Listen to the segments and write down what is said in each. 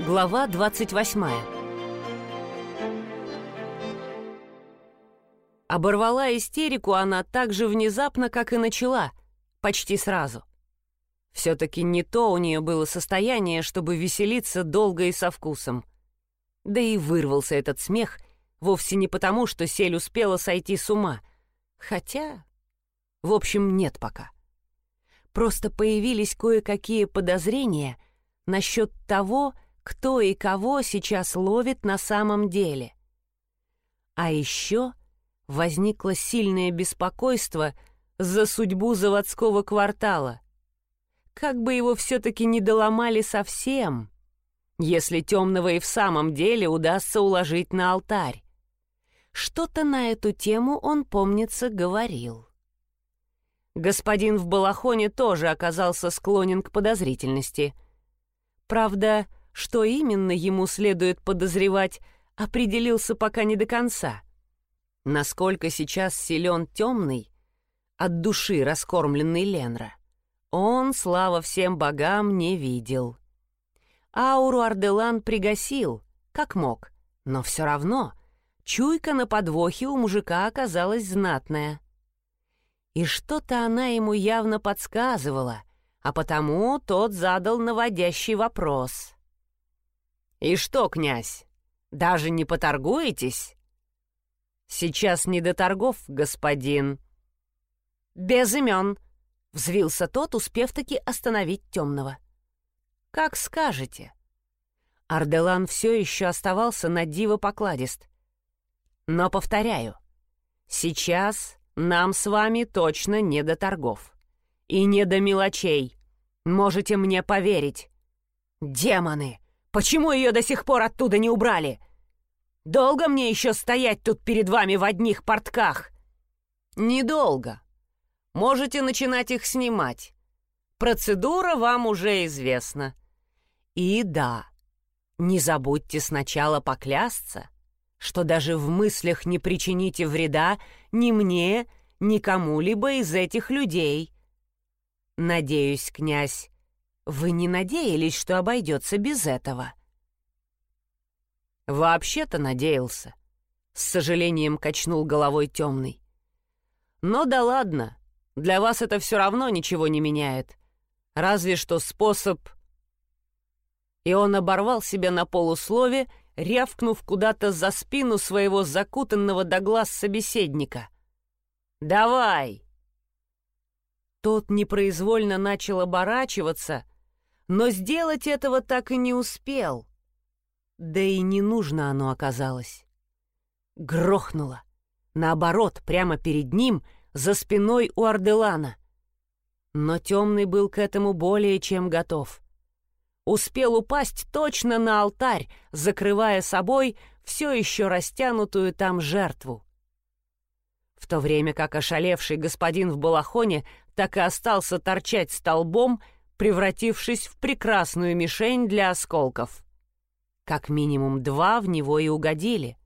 Глава 28 Оборвала истерику она так же внезапно, как и начала, почти сразу. Все-таки не то у нее было состояние, чтобы веселиться долго и со вкусом. Да и вырвался этот смех вовсе не потому, что Сель успела сойти с ума. Хотя... В общем, нет пока. Просто появились кое-какие подозрения насчет того, кто и кого сейчас ловит на самом деле. А еще возникло сильное беспокойство за судьбу заводского квартала. Как бы его все-таки не доломали совсем, если темного и в самом деле удастся уложить на алтарь. Что-то на эту тему он, помнится, говорил. Господин в балахоне тоже оказался склонен к подозрительности. Правда, что именно ему следует подозревать, определился пока не до конца. Насколько сейчас силен темный, от души раскормленный Ленра, он, слава всем богам, не видел. Ауру Арделан пригасил, как мог, но все равно чуйка на подвохе у мужика оказалась знатная. И что-то она ему явно подсказывала, а потому тот задал наводящий вопрос. «И что, князь, даже не поторгуетесь?» «Сейчас не до торгов, господин». «Без имен», — взвился тот, успев таки остановить темного. «Как скажете». Арделан все еще оставался на диво покладист. «Но повторяю, сейчас нам с вами точно не до торгов. И не до мелочей. Можете мне поверить». «Демоны!» Почему ее до сих пор оттуда не убрали? Долго мне еще стоять тут перед вами в одних портках?» «Недолго. Можете начинать их снимать. Процедура вам уже известна. И да, не забудьте сначала поклясться, что даже в мыслях не причините вреда ни мне, ни кому-либо из этих людей. Надеюсь, князь, вы не надеялись, что обойдется без этого? Вообще-то надеялся. С сожалением качнул головой темный. Но да ладно, для вас это все равно ничего не меняет. Разве что способ... И он оборвал себя на полуслове, рявкнув куда-то за спину своего закутанного до глаз собеседника. «Давай!» Тот непроизвольно начал оборачиваться, но сделать этого так и не успел. Да и не нужно оно оказалось. Грохнуло. Наоборот, прямо перед ним, за спиной у Арделана. Но темный был к этому более чем готов. Успел упасть точно на алтарь, закрывая собой все еще растянутую там жертву. В то время как ошалевший господин в балахоне так и остался торчать столбом, превратившись в прекрасную мишень для осколков. Как минимум два в него и угодили.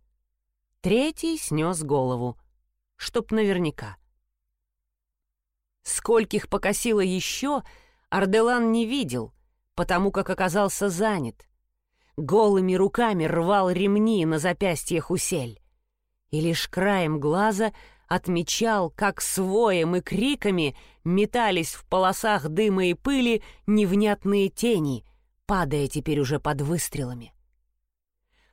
Третий снес голову, чтоб наверняка. Скольких покосило еще, Арделан не видел, потому как оказался занят. Голыми руками рвал ремни на запястьях усель. И лишь краем глаза отмечал, как своем и криками метались в полосах дыма и пыли невнятные тени, падая теперь уже под выстрелами.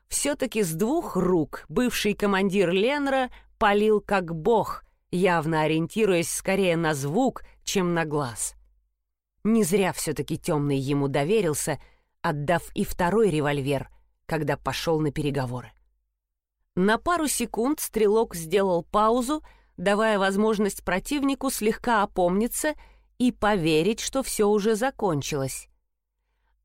Все-таки с двух рук бывший командир Ленра палил как бог, явно ориентируясь скорее на звук, чем на глаз. Не зря все-таки темный ему доверился, отдав и второй револьвер, когда пошел на переговоры. На пару секунд стрелок сделал паузу, давая возможность противнику слегка опомниться и поверить, что все уже закончилось.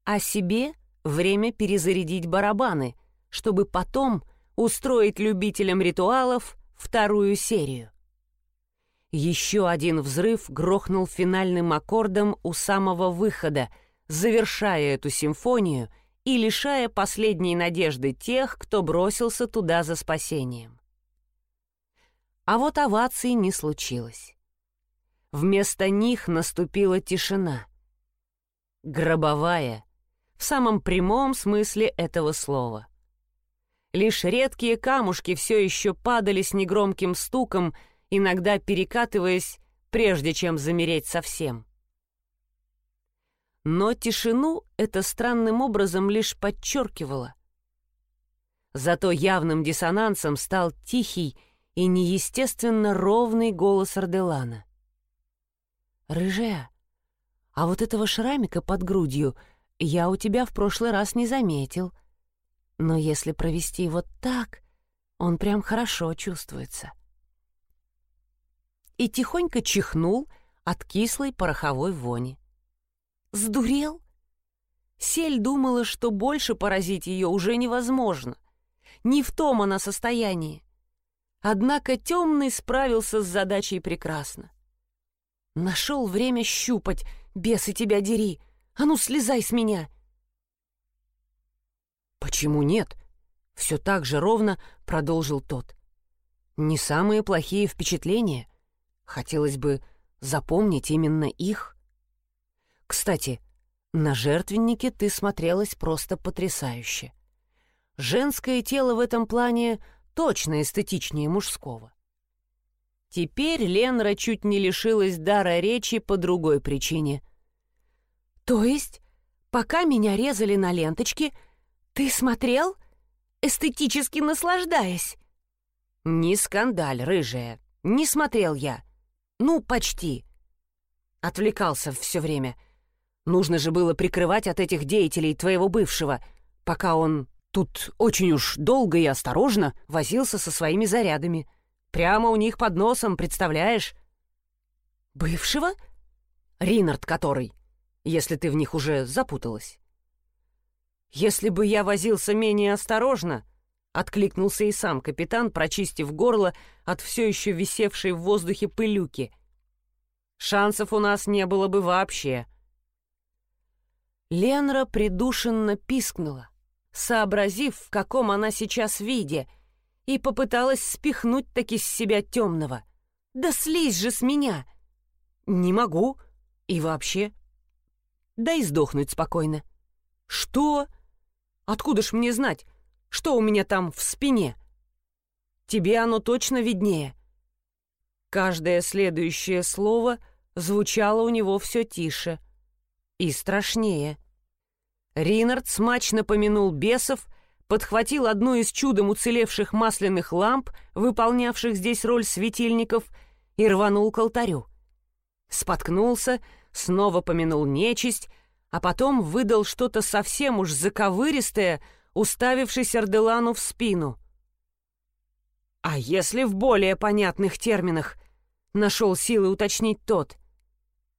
А себе время перезарядить барабаны, чтобы потом устроить любителям ритуалов вторую серию. Еще один взрыв грохнул финальным аккордом у самого выхода, завершая эту симфонию — и лишая последней надежды тех, кто бросился туда за спасением. А вот оваций не случилось. Вместо них наступила тишина. Гробовая, в самом прямом смысле этого слова. Лишь редкие камушки все еще падали с негромким стуком, иногда перекатываясь, прежде чем замереть совсем. Но тишину это странным образом лишь подчеркивало. Зато явным диссонансом стал тихий и неестественно ровный голос Арделана. «Рыжая, а вот этого шрамика под грудью я у тебя в прошлый раз не заметил. Но если провести вот так, он прям хорошо чувствуется». И тихонько чихнул от кислой пороховой вони. «Сдурел?» Сель думала, что больше поразить ее уже невозможно. Не в том она состоянии. Однако темный справился с задачей прекрасно. Нашел время щупать, бесы тебя дери. А ну, слезай с меня. Почему нет? Все так же ровно продолжил тот. Не самые плохие впечатления. Хотелось бы запомнить именно их. Кстати, на жертвеннике ты смотрелась просто потрясающе. Женское тело в этом плане точно эстетичнее мужского. Теперь Ленра чуть не лишилась дара речи по другой причине. «То есть, пока меня резали на ленточке, ты смотрел, эстетически наслаждаясь?» «Не скандаль, рыжая, не смотрел я. Ну, почти». Отвлекался все время. Нужно же было прикрывать от этих деятелей твоего бывшего, пока он тут очень уж долго и осторожно возился со своими зарядами. Прямо у них под носом, представляешь? Бывшего? Ринард который, если ты в них уже запуталась. Если бы я возился менее осторожно, откликнулся и сам капитан, прочистив горло от все еще висевшей в воздухе пылюки. Шансов у нас не было бы вообще. Ленра придушенно пискнула, сообразив, в каком она сейчас виде — и попыталась спихнуть таки с себя темного. «Да слезь же с меня!» «Не могу. И вообще...» «Дай сдохнуть спокойно». «Что? Откуда ж мне знать, что у меня там в спине?» «Тебе оно точно виднее». Каждое следующее слово звучало у него все тише и страшнее. Ринард смачно помянул бесов подхватил одну из чудом уцелевших масляных ламп, выполнявших здесь роль светильников, и рванул к алтарю. Споткнулся, снова помянул нечисть, а потом выдал что-то совсем уж заковыристое, уставившись Арделану в спину. «А если в более понятных терминах?» — нашел силы уточнить тот.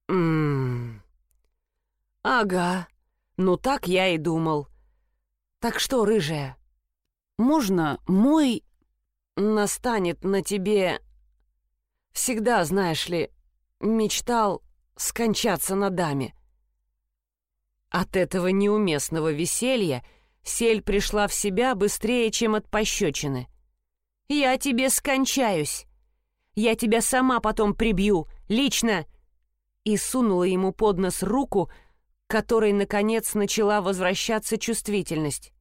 «Ммм... Ага, ну так я и думал. Так что, рыжая, можно мой настанет на тебе... Всегда, знаешь ли, мечтал скончаться на даме. От этого неуместного веселья Сель пришла в себя быстрее, чем от пощечины. «Я тебе скончаюсь! Я тебя сама потом прибью, лично!» И сунула ему под нос руку, которой, наконец, начала возвращаться чувствительность.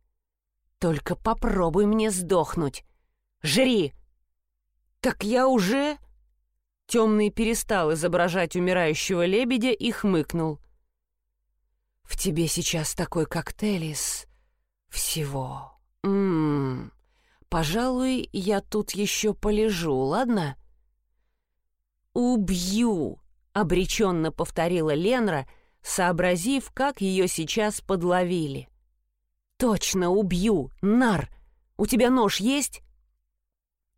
«Только попробуй мне сдохнуть! Жри!» «Так я уже...» Темный перестал изображать умирающего лебедя и хмыкнул. «В тебе сейчас такой коктейль из... всего. Ммм... Пожалуй, я тут еще полежу, ладно?» «Убью!» — обреченно повторила Ленра — сообразив, как ее сейчас подловили. «Точно убью! Нар! У тебя нож есть?»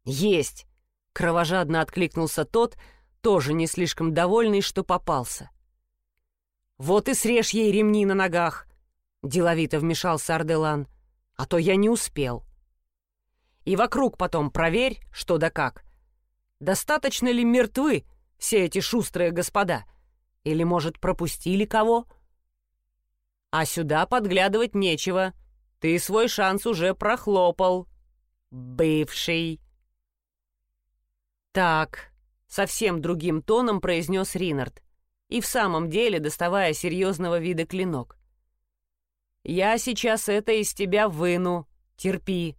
«Есть!» — кровожадно откликнулся тот, тоже не слишком довольный, что попался. «Вот и срежь ей ремни на ногах!» — деловито вмешался Арделан. «А то я не успел. И вокруг потом проверь, что да как. Достаточно ли мертвы все эти шустрые господа?» Или, может, пропустили кого? А сюда подглядывать нечего. Ты свой шанс уже прохлопал. Бывший. Так, совсем другим тоном произнес Ринард. И в самом деле доставая серьезного вида клинок. Я сейчас это из тебя выну. Терпи».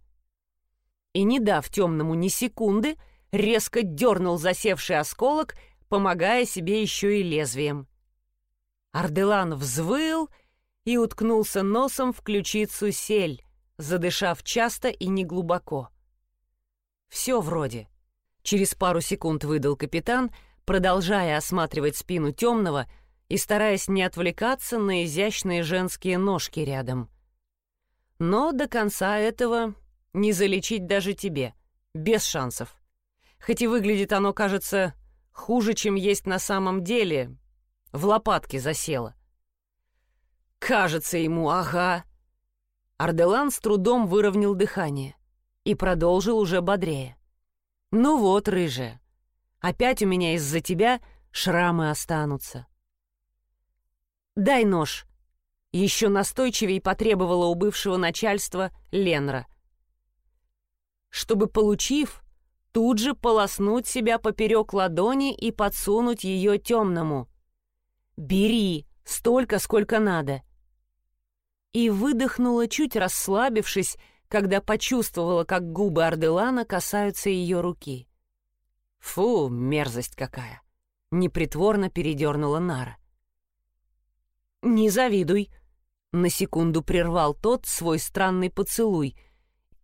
И, не дав темному ни секунды, резко дернул засевший осколок, помогая себе еще и лезвием. Арделан взвыл и уткнулся носом в ключицу сель, задышав часто и неглубоко. Все вроде. Через пару секунд выдал капитан, продолжая осматривать спину темного и стараясь не отвлекаться на изящные женские ножки рядом. Но до конца этого не залечить даже тебе, без шансов. Хоть и выглядит оно, кажется, хуже, чем есть на самом деле, в лопатке засело. Кажется ему, ага. Арделан с трудом выровнял дыхание и продолжил уже бодрее. «Ну вот, рыжая, опять у меня из-за тебя шрамы останутся». «Дай нож», — еще настойчивее потребовала у бывшего начальства Ленра. Чтобы, получив, тут же полоснуть себя поперек ладони и подсунуть ее темному. «Бери, столько, сколько надо». И выдохнула, чуть расслабившись, когда почувствовала, как губы Арделана касаются ее руки. «Фу, мерзость какая!» — непритворно передернула Нара. «Не завидуй!» — на секунду прервал тот свой странный поцелуй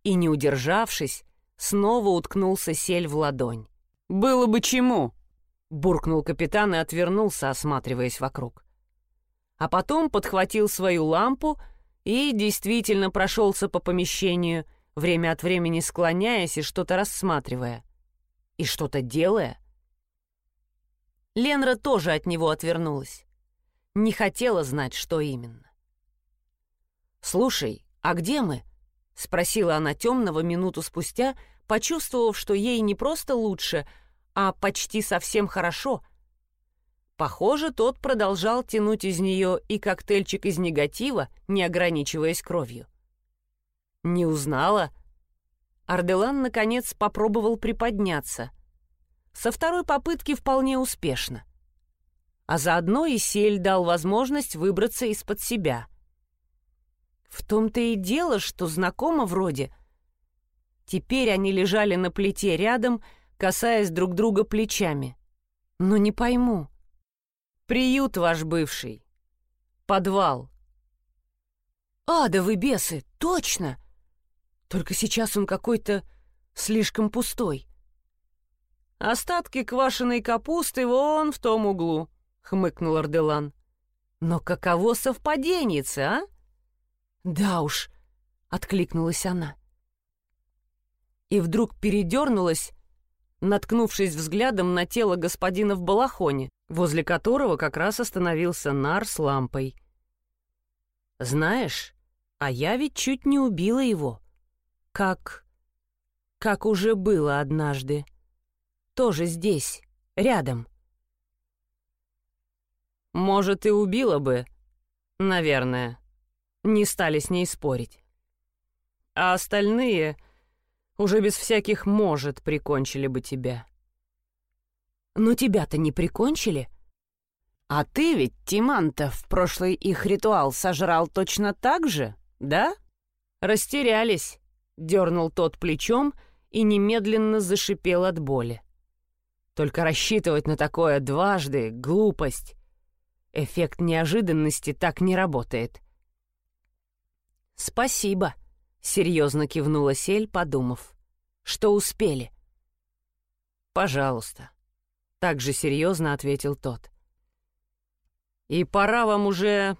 и, не удержавшись, снова уткнулся сель в ладонь. «Было бы чему!» — буркнул капитан и отвернулся, осматриваясь вокруг. А потом подхватил свою лампу — и действительно прошелся по помещению, время от времени склоняясь и что-то рассматривая. И что-то делая. Ленра тоже от него отвернулась. Не хотела знать, что именно. «Слушай, а где мы?» — спросила она темного минуту спустя, почувствовав, что ей не просто лучше, а почти совсем хорошо — Похоже, тот продолжал тянуть из нее и коктейльчик из негатива, не ограничиваясь кровью. «Не узнала?» Арделан, наконец, попробовал приподняться. Со второй попытки вполне успешно. А заодно и Сель дал возможность выбраться из-под себя. В том-то и дело, что знакомо вроде. Теперь они лежали на плите рядом, касаясь друг друга плечами. Но не пойму, Приют ваш бывший. Подвал. А, да вы бесы, точно! Только сейчас он какой-то слишком пустой. Остатки квашеной капусты вон в том углу, хмыкнул Арделан. Но каково совпадение, а? Да уж, откликнулась она. И вдруг передернулась, наткнувшись взглядом на тело господина в балахоне, возле которого как раз остановился нар с лампой. «Знаешь, а я ведь чуть не убила его. Как... как уже было однажды. Тоже здесь, рядом». «Может, и убила бы, наверное». Не стали с ней спорить. А остальные уже без всяких «может» прикончили бы тебя. Но тебя-то не прикончили? А ты ведь, Тиманта, в прошлый их ритуал сожрал точно так же, да? Растерялись, дернул тот плечом и немедленно зашипел от боли. Только рассчитывать на такое дважды — глупость. Эффект неожиданности так не работает. «Спасибо», — серьезно кивнула Сель, подумав. «Что успели?» «Пожалуйста», — так же серьезно ответил тот. «И пора вам уже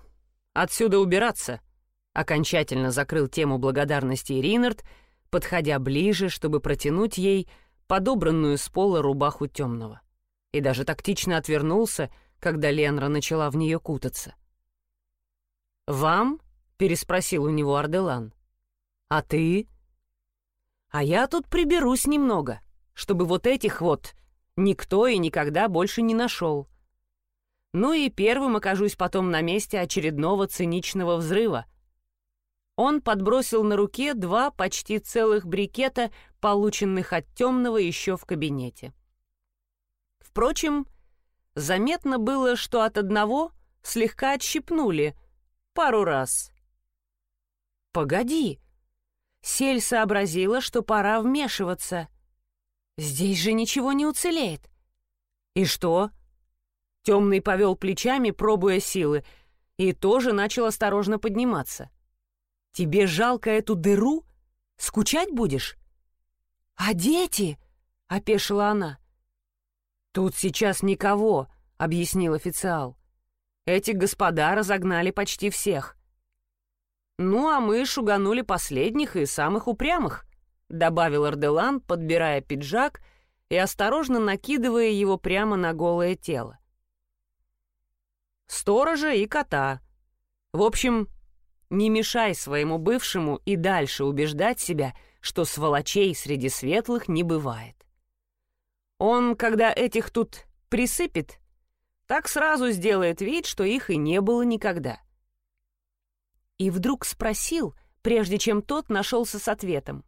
отсюда убираться», — окончательно закрыл тему благодарности Ринард, подходя ближе, чтобы протянуть ей подобранную с пола рубаху темного. И даже тактично отвернулся, когда Ленра начала в нее кутаться. «Вам?» — переспросил у него Арделан. А ты? А я тут приберусь немного, чтобы вот этих вот никто и никогда больше не нашел. Ну и первым окажусь потом на месте очередного циничного взрыва. Он подбросил на руке два почти целых брикета, полученных от темного еще в кабинете. Впрочем, заметно было, что от одного слегка отщипнули пару раз. Погоди. Сель сообразила, что пора вмешиваться. Здесь же ничего не уцелеет. И что? Темный повел плечами, пробуя силы, и тоже начал осторожно подниматься. Тебе жалко эту дыру? Скучать будешь? А дети? — опешила она. «Тут сейчас никого», — объяснил официал. «Эти господа разогнали почти всех. Ну, а мы шуганули последних и самых упрямых», — добавил Арделан, подбирая пиджак и осторожно накидывая его прямо на голое тело. «Сторожа и кота. В общем, не мешай своему бывшему и дальше убеждать себя, что сволочей среди светлых не бывает. Он, когда этих тут присыпет, так сразу сделает вид, что их и не было никогда. И вдруг спросил, прежде чем тот нашелся с ответом.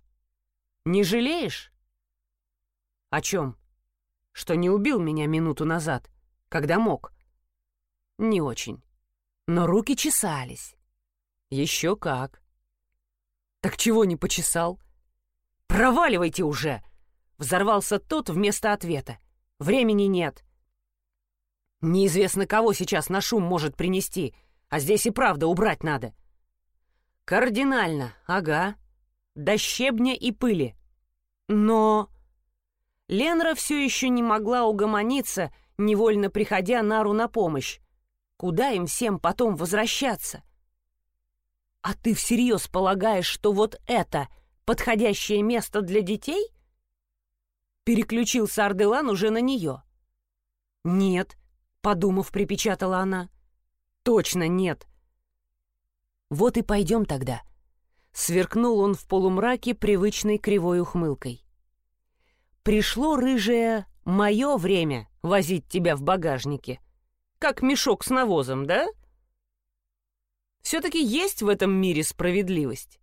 «Не жалеешь?» «О чем?» «Что не убил меня минуту назад, когда мог?» «Не очень. Но руки чесались». «Еще как». «Так чего не почесал?» «Проваливайте уже!» Взорвался тот вместо ответа. Времени нет. Неизвестно, кого сейчас на шум может принести, а здесь и правда убрать надо. Кардинально, ага. До щебня и пыли. Но... Ленра все еще не могла угомониться, невольно приходя Нару на помощь. Куда им всем потом возвращаться? А ты всерьез полагаешь, что вот это подходящее место для детей — Переключился Арделан уже на нее. «Нет», — подумав, припечатала она. «Точно нет». «Вот и пойдем тогда», — сверкнул он в полумраке привычной кривой ухмылкой. «Пришло, рыжее, мое время возить тебя в багажнике, как мешок с навозом, да?» Все-таки есть в этом мире справедливость.